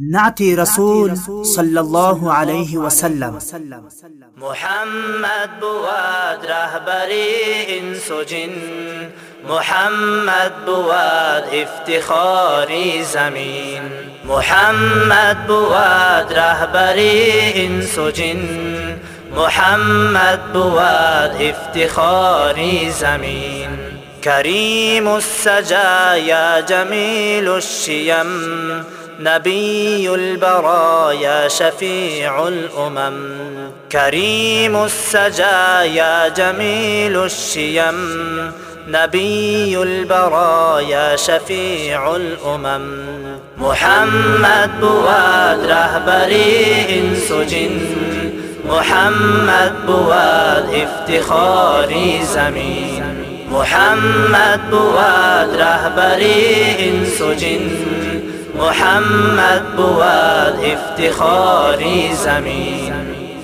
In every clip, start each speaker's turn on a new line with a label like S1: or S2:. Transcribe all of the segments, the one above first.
S1: نعتي رسول صلى الله عليه وسلم.
S2: محمد بواد رهبري إنس جن محمد بواد افتخاري زمين محمد بواد رهبري انس جن محمد بواد افتخاري زمين كريم السجايا جميل الشيم نبي البرايا شفيع الأمم كريم السجايا جميل الشيم. نبي البرايا شفيع الأمم محمد بواد رهبري إنس جن محمد بواد افتخاري زمين. محمد بواد رهبري إنس جن محمد بود افتخاری زمین.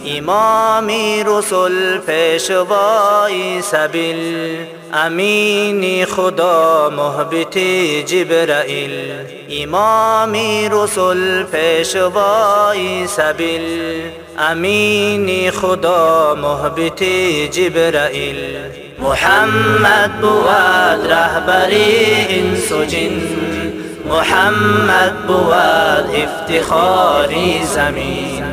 S2: امامی رسول پیشوای سبیل. امینی خدا محبت جبرائیل. امامی رسول پیشوای سبیل. امینی خدا محبت جبرائیل. محمد بود رهبری انس و جن محمد بود افتخاری زمین.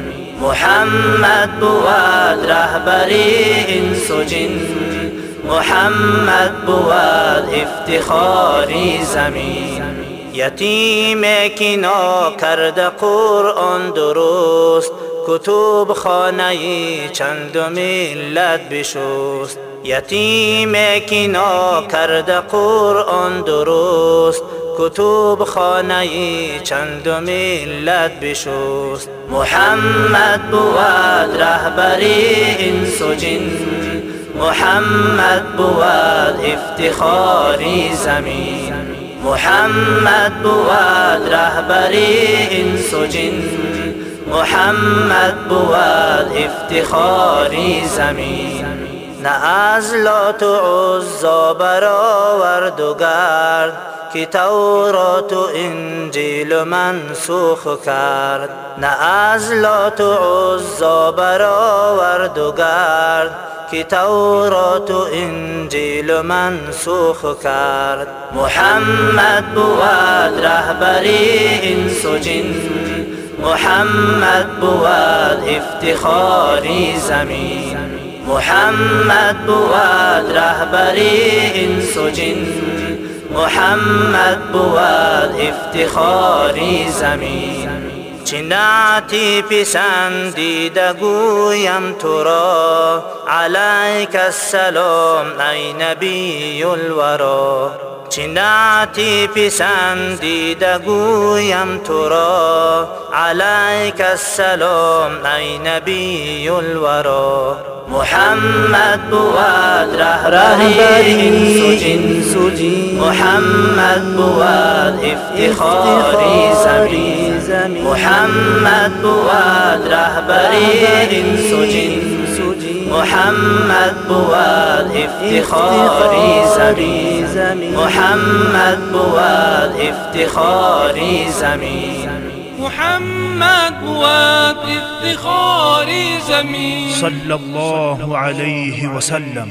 S2: محمد بود رهبری انس و جن محمد بود افتخاری زمین. یتیم که نا کرده قرآن درست. کتب خانه چند ملت بشست. یتیم که نا کرده قرآن درست. کتب خانه چند ملت بشست. محمد بود رهبری انس و جن محمد بود افتخاری زمین. محمد بود رهبری انس و جن محمد بود افتخاری زمین. نه از لات و عزا برآورد و گرد که تورات و انجیل منسوخ کرد. نه از لات و عزا برآورد و گرد که تورات و انجیل منسوخ کرد. محمد بود رهبری انس و جن محمد بود افتخاری زمین. محمد بود رهبری انس محمد بود افتخاری زمین. چه نعتی پسندیده گویم تو را. علیک السلام ای نبی الورا. چناتی پسندی دگویم تو را عليك السلام أي نبي الورى محمد بواد ره رهي سجن سجن محمد بواد افتخاري زمين محمد بواد رهبري سجن محمد بوال افتخاري زمين محمد بوال افتخاري زمين
S3: محمد بوا افتخاري زمين
S1: صلى الله عليه وسلم.